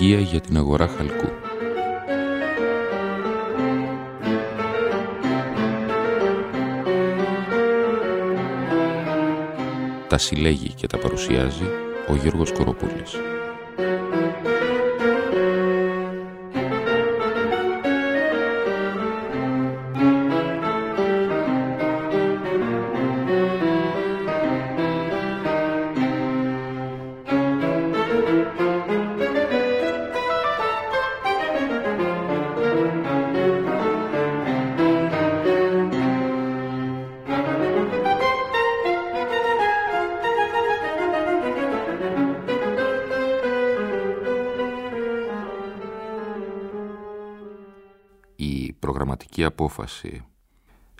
στοιχεία για την αγορά χαλκού. Τα συλλέγει και τα παρουσιάζει ο Γιώργος Κοροπούλης. Απόφαση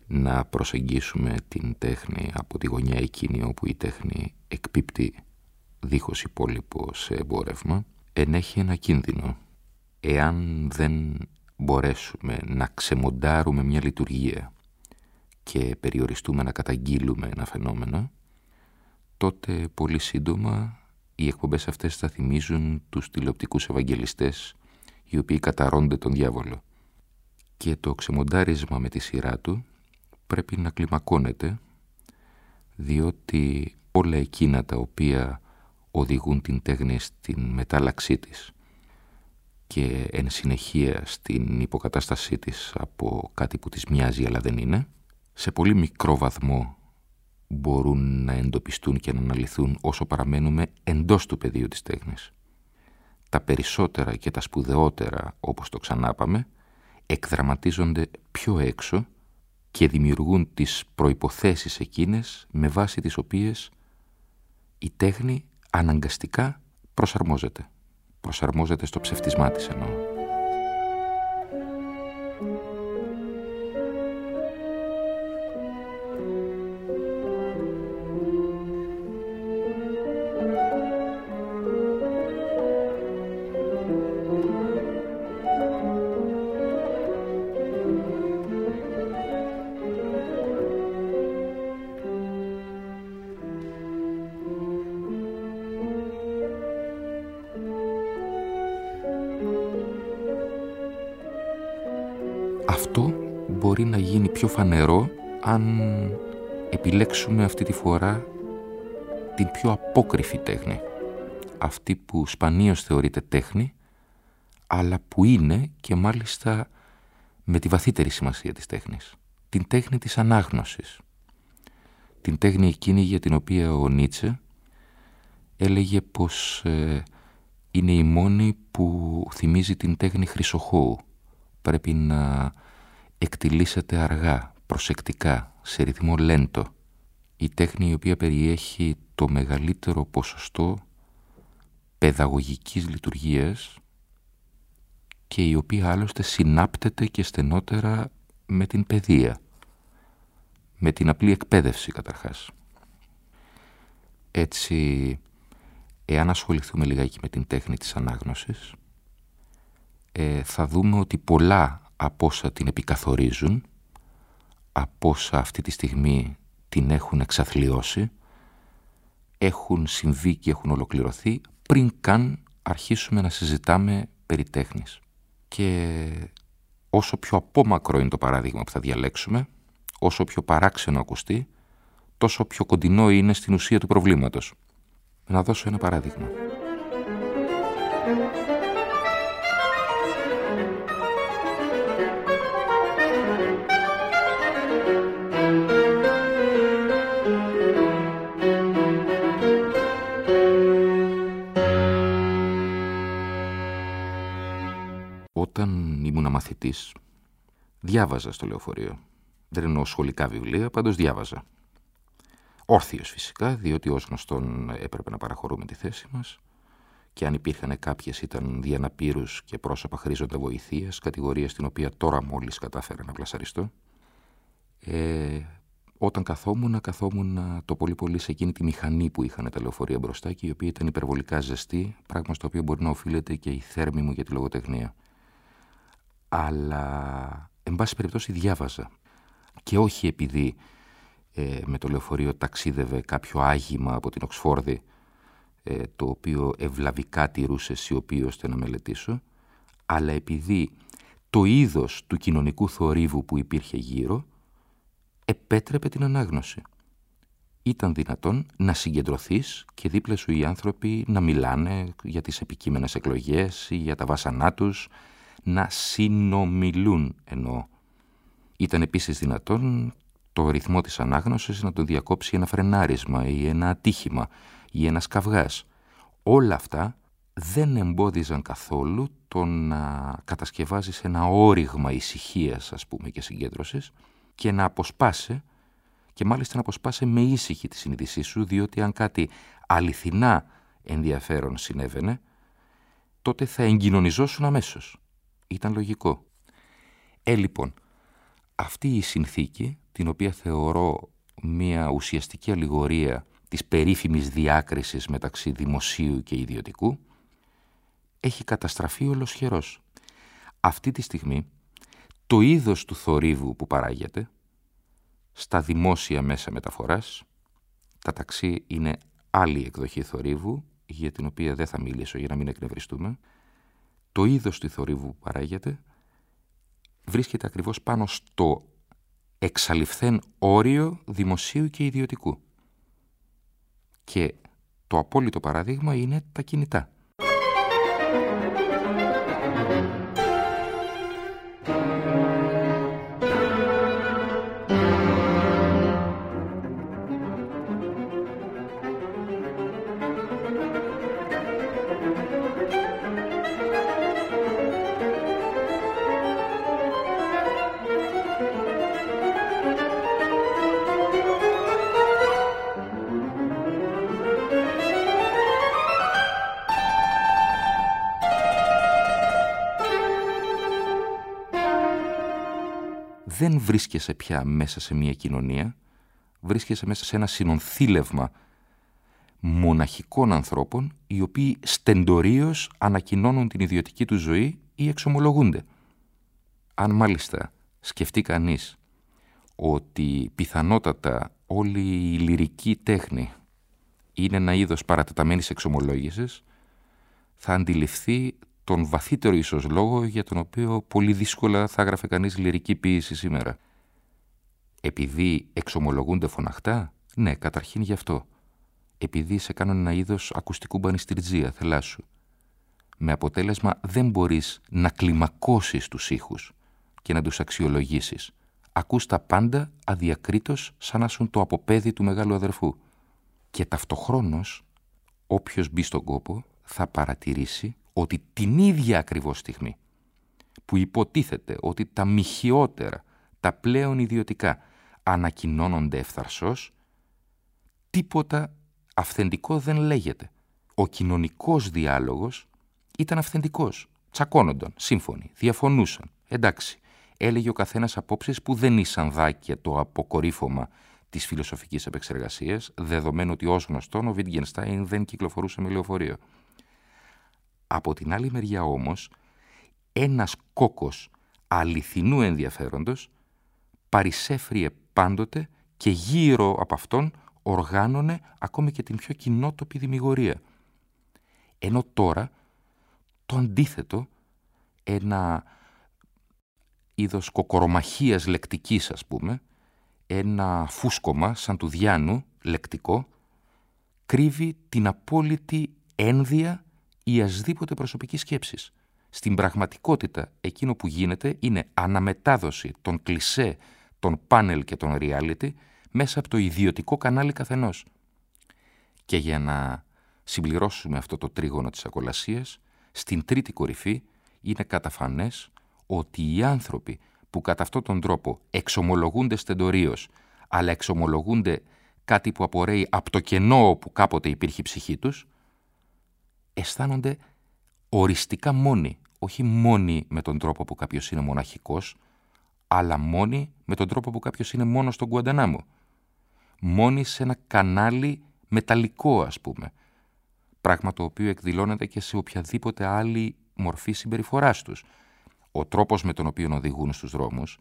να προσεγγίσουμε την τέχνη από τη γωνιά εκείνη όπου η τέχνη εκπίπτει δίχως υπόλοιπο σε εμπόρευμα ενέχει ένα κίνδυνο. Εάν δεν μπορέσουμε να ξεμοντάρουμε μια λειτουργία και περιοριστούμε να καταγγείλουμε ένα φαινόμενο, τότε πολύ σύντομα οι εκπομπές αυτές θα θυμίζουν τους τηλεοπτικούς ευαγγελιστές οι οποίοι καταρώνται τον διάβολο και το ξεμοντάρισμα με τη σειρά του πρέπει να κλιμακώνεται διότι όλα εκείνα τα οποία οδηγούν την τέχνη στην μετάλλαξή της και εν συνεχεία στην υποκατάστασή της από κάτι που της μοιάζει αλλά δεν είναι, σε πολύ μικρό βαθμό μπορούν να εντοπιστούν και να αναλυθούν όσο παραμένουμε εντός του πεδίου της τέχνης. Τα περισσότερα και τα σπουδαιότερα, όπως το ξανάπαμε, εκδραματίζονται πιο έξω και δημιουργούν τις προϋποθέσεις εκείνες με βάση τις οποίες η τέχνη αναγκαστικά προσαρμόζεται. Προσαρμόζεται στο ψευτισμά της εννοώ. Γίνει πιο φανερό αν επιλέξουμε αυτή τη φορά την πιο απόκριφη τέχνη. Αυτή που σπανίως θεωρείται τέχνη, αλλά που είναι και μάλιστα με τη βαθύτερη σημασία της τέχνης. Την τέχνη της ανάγνωσης. Την τέχνη εκείνη για την οποία ο Νίτσε έλεγε πως ε, είναι η μόνη που θυμίζει την τέχνη χρυσοχώου. Πρέπει να εκτιλήσεται αργά, προσεκτικά, σε ρυθμό λέντο. Η τέχνη η οποία περιέχει το μεγαλύτερο ποσοστό παιδαγωγικής λειτουργίας και η οποία άλλωστε συνάπτεται και στενότερα με την παιδεία, με την απλή εκπαίδευση καταρχάς. Έτσι, εάν ασχοληθούμε λιγάκι με την τέχνη της ανάγνωσης, ε, θα δούμε ότι πολλά από όσα την επικαθορίζουν, από όσα αυτή τη στιγμή την έχουν εξαθλιώσει, έχουν συμβεί και έχουν ολοκληρωθεί πριν καν αρχίσουμε να συζητάμε περί τέχνης. Και όσο πιο απόμακρο είναι το παράδειγμα που θα διαλέξουμε, όσο πιο παράξενο ακουστεί, τόσο πιο κοντινό είναι στην ουσία του προβλήματος. Να δώσω ένα παράδειγμα. Διάβαζα στο λεωφορείο. Δεν εννοώ σχολικά βιβλία, πάντως διάβαζα. Όρθιος φυσικά, διότι ως γνωστόν έπρεπε να παραχωρούμε τη θέση μας και αν υπήρχαν κάποιες ήταν διαναπήρους και πρόσωπα χρήζοντα βοηθείας, κατηγορία στην οποία τώρα μόλις κατάφερα να πλασαριστώ. Ε, όταν καθόμουν, καθόμουν το πολύ πολύ σε εκείνη τη μηχανή που είχαν τα λεωφορεία μπροστά και η οποία ήταν υπερβολικά ζεστή, πράγμα στο οποίο μπορεί να οφείλεται και η θέρμη μου για τη λογοτεχνία αλλά εν πάση περιπτώσει διάβαζα και όχι επειδή ε, με το λεωφορείο ταξίδευε κάποιο άγημα από την Οξφόρδη ε, το οποίο ευλαβικά τηρούσε σιωπή ώστε να μελετήσω, αλλά επειδή το είδος του κοινωνικού θορύβου που υπήρχε γύρω επέτρεπε την ανάγνωση. Ήταν δυνατόν να συγκεντρωθείς και δίπλα σου οι άνθρωποι να μιλάνε για τις επικείμενες εκλογές ή για τα βάσανά τους, να συνομιλούν εννοώ. Ήταν επίσης δυνατόν το ρυθμό της ανάγνωσης να τον διακόψει ένα φρενάρισμα ή ένα ατύχημα ή ένας καυγάς. Όλα αυτά δεν εμπόδιζαν καθόλου το να κατασκευάζεις ένα όριγμα ησυχίας ας πούμε και συγκέντρωσης και να αποσπάσει και μάλιστα να αποσπάσει με ήσυχη τη συνείδησή σου διότι αν κάτι αληθινά ενδιαφέρον συνέβαινε τότε θα εγκοινωνιζόσουν αμέσως. Ήταν λογικό. Ε, λοιπόν, αυτή η συνθήκη, την οποία θεωρώ μια ουσιαστική αλληγορία της περίφημης διάκρισης μεταξύ δημοσίου και ιδιωτικού, έχει καταστραφεί ολοσχερός. Αυτή τη στιγμή, το είδος του θορύβου που παράγεται, στα δημόσια μέσα μεταφοράς, τα ταξί είναι άλλη εκδοχή θορύβου, για την οποία δεν θα μιλήσω για να μην εκνευριστούμε, το είδος του θορύβου που παράγεται βρίσκεται ακριβώς πάνω στο εξαλειφθέν όριο δημοσίου και ιδιωτικού. Και το απόλυτο παράδειγμα είναι τα κινητά. Δεν βρίσκεσαι πια μέσα σε μια κοινωνία, βρίσκεσαι μέσα σε ένα συνονθήλευμα μοναχικών ανθρώπων οι οποίοι στεντορίως ανακοινώνουν την ιδιωτική τους ζωή ή εξομολογούνται. Αν μάλιστα σκεφτεί κανείς ότι πιθανότατα όλη η λυρική τέχνη είναι ένα είδος παρατεταμένης εξομολόγησης, θα αντιληφθεί τον βαθύτερο ίσως λόγο για τον οποίο πολύ δύσκολα θα έγραφε κανείς λυρική ποίηση σήμερα. Επειδή εξομολογούνται φωναχτά, ναι, καταρχήν γι' αυτό. Επειδή σε κάνουν ένα είδος ακουστικού μπανιστριτζία, θελάσου. Με αποτέλεσμα δεν μπορείς να κλιμακώσεις τους ήχους και να τους αξιολογήσεις. Ακούς τα πάντα αδιακρίτως σαν να σουν το αποπέδι του μεγάλου αδερφού. Και ταυτοχρόνως, όποιος μπει στον κόπο θα παρατηρήσει ότι την ίδια ακριβώς στιγμή που υποτίθεται ότι τα μοιχιότερα, τα πλέον ιδιωτικά ανακοινώνονται ευθαρσώς, τίποτα αυθεντικό δεν λέγεται. Ο κοινωνικός διάλογος ήταν αυθεντικός. Τσακώνονταν, σύμφωνοι, διαφωνούσαν. Εντάξει, έλεγε ο καθένας απόψεις που δεν ήσαν δάκια το αποκορύφωμα της φιλοσοφικής επεξεργασίας, δεδομένου ότι ως γνωστόν ο Βίτγενστάιν δεν κυκλοφορούσε με λεωφορείο. Από την άλλη μεριά όμως, ένας κόκος αληθινού ενδιαφέροντος παρισέφριε πάντοτε και γύρω από αυτόν οργάνωνε ακόμη και την πιο κοινότοπη δημιουργία. Ενώ τώρα το αντίθετο, ένα είδος κοκορομαχίας λεκτικής ας πούμε, ένα φούσκωμα σαν του Διάνου λεκτικό, κρύβει την απόλυτη ένδια ή ασδήποτε προσωπικής σκέψης. Στην πραγματικότητα εκείνο που γίνεται είναι αναμετάδοση των κλισέ, των πάνελ και των reality μέσα από το ιδιωτικό κανάλι καθενός. Και για να συμπληρώσουμε αυτό το τρίγωνο της ακολασίας, στην τρίτη κορυφή είναι καταφανές ότι οι άνθρωποι που κατά αυτόν τον τρόπο εξομολογούνται στεντορίως, αλλά εξομολογούνται κάτι που απορρέει από το κενό όπου κάποτε υπήρχε η ψυχή τους, αισθάνονται οριστικά μόνοι, όχι μόνοι με τον τρόπο που κάποιος είναι μοναχικός, αλλά μόνοι με τον τρόπο που κάποιος είναι μόνος στον Κουαντανάμο. Μόνοι σε ένα κανάλι μεταλλικό, ας πούμε. Πράγμα το οποίο εκδηλώνεται και σε οποιαδήποτε άλλη μορφή συμπεριφοράς τους. Ο τρόπος με τον οποίο οδηγούν στους δρόμους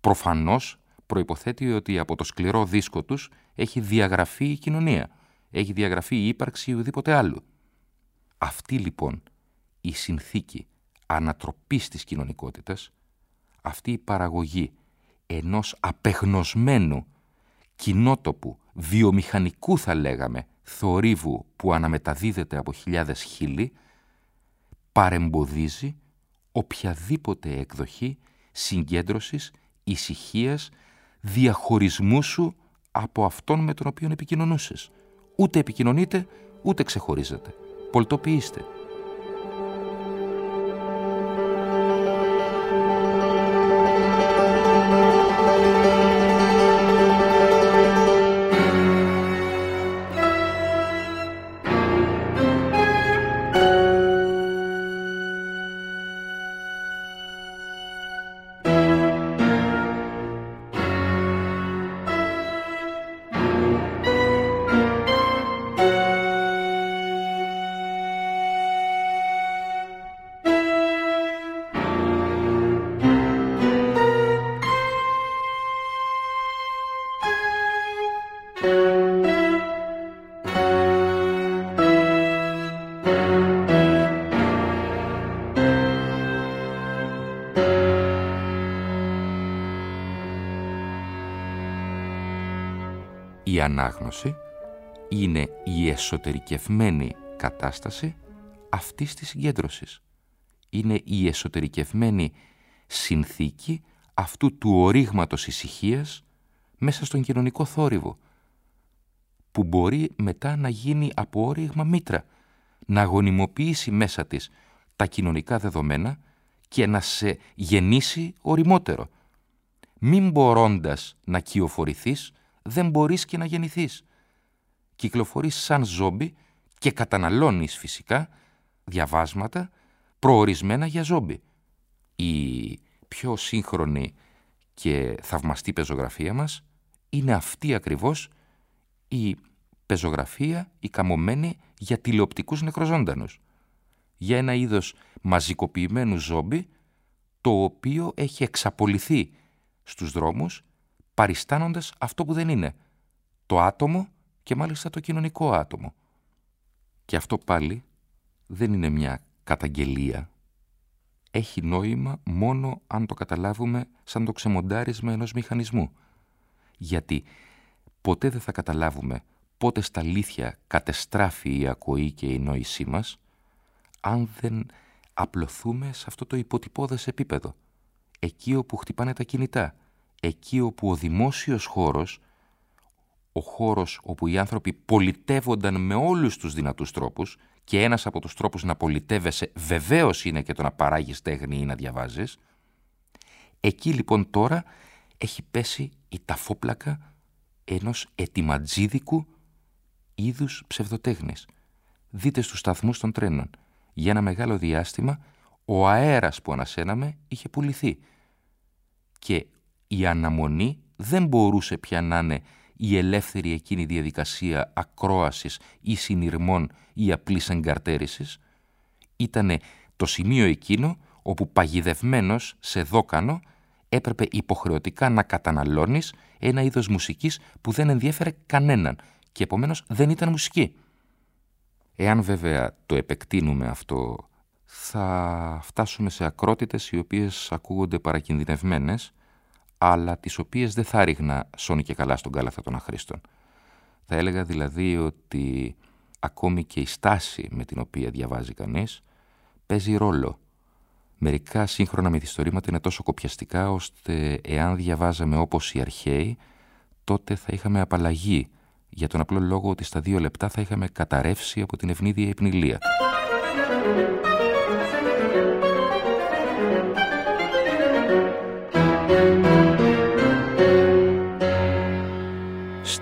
προφανώς προϋποθέτει ότι από το σκληρό δίσκο τους έχει διαγραφεί η κοινωνία έχει διαγραφεί η ύπαρξη ουδήποτε άλλου. Αυτή λοιπόν η συνθήκη ανατροπής της κοινωνικότητας, αυτή η παραγωγή ενός απεγνωσμένου κοινότοπου, βιομηχανικού θα λέγαμε, θορύβου που αναμεταδίδεται από χιλιάδες χίλι, παρεμποδίζει οποιαδήποτε εκδοχή συγκέντρωσης, ησυχίας, διαχωρισμού σου από αυτόν με τον οποίο επικοινωνούσες. Ούτε επικοινωνείτε, ούτε ξεχωρίζετε. Πολτοποιήστε. Η ανάγνωση είναι η εσωτερικευμένη κατάσταση αυτής της συγκέντρωσης. Είναι η εσωτερικευμένη συνθήκη αυτού του ορίγματος ησυχίας μέσα στον κοινωνικό θόρυβο, που μπορεί μετά να γίνει από όριγμα μήτρα, να γονιμοποιήσει μέσα της τα κοινωνικά δεδομένα και να σε γεννήσει οριμότερο. Μην μπορώντας να κυοφορηθείς, δεν μπορείς και να γεννηθείς. Κυκλοφορείς σαν ζόμπι και καταναλώνεις φυσικά διαβάσματα προορισμένα για ζόμπι. Η πιο σύγχρονη και θαυμαστή πεζογραφία μας είναι αυτή ακριβώς η πεζογραφία, η καμωμένη για τηλεοπτικούς νεκροζώντανους. Για ένα είδος μαζικοποιημένου ζόμπι, το οποίο έχει εξαπολυθεί στους δρόμους, παριστάνοντας αυτό που δεν είναι, το άτομο και μάλιστα το κοινωνικό άτομο. Και αυτό πάλι δεν είναι μια καταγγελία. Έχει νόημα μόνο αν το καταλάβουμε σαν το ξεμοντάρισμα ενός μηχανισμού. Γιατί ποτέ δεν θα καταλάβουμε πότε στα αλήθεια κατεστράφει η ακοή και η νόησή μας, αν δεν απλωθούμε σε αυτό το υποτυπώδες επίπεδο, εκεί όπου χτυπάνε τα κινητά, εκεί όπου ο δημόσιος χώρος, ο χώρος όπου οι άνθρωποι πολιτεύονταν με όλους τους δυνατούς τρόπους και ένας από τους τρόπους να πολιτεύεσαι βεβαίως είναι και το να παράγεις τέχνη ή να διαβάζεις, εκεί λοιπόν τώρα έχει πέσει η ταφόπλακα ενός ετοιματζίδικου είδους ψευδοτέχνης. Δείτε στους σταθμούς των τρένων. Για ένα μεγάλο διάστημα ο αέρας που ανασέναμε είχε πουληθεί και η αναμονή δεν μπορούσε πια να είναι η ελεύθερη εκείνη διαδικασία ακρόασης ή συνειρμών ή απλής εγκαρτέρησης. Ήτανε το σημείο εκείνο όπου παγιδευμένος σε δόκανο έπρεπε υποχρεωτικά να καταναλώνεις ένα είδος μουσικής που δεν ενδιέφερε κανέναν και επομένως δεν ήταν μουσική. Εάν βέβαια το επεκτείνουμε αυτό, θα φτάσουμε σε ακρότητες οι οποίες ακούγονται παρακινδυνευμένες, αλλά τις οποίες δεν θα ρίχνα σώνει και καλά στον κάλαθα των αχρήστων. Θα έλεγα δηλαδή ότι ακόμη και η στάση με την οποία διαβάζει κανείς παίζει ρόλο Μερικά σύγχρονα μυθιστορήματα είναι τόσο κοπιαστικά ώστε εάν διαβάζαμε όπως οι αρχαίοι τότε θα είχαμε απαλλαγή για τον απλό λόγο ότι στα δύο λεπτά θα είχαμε καταρρεύσει από την ευνίδια υπνηλία.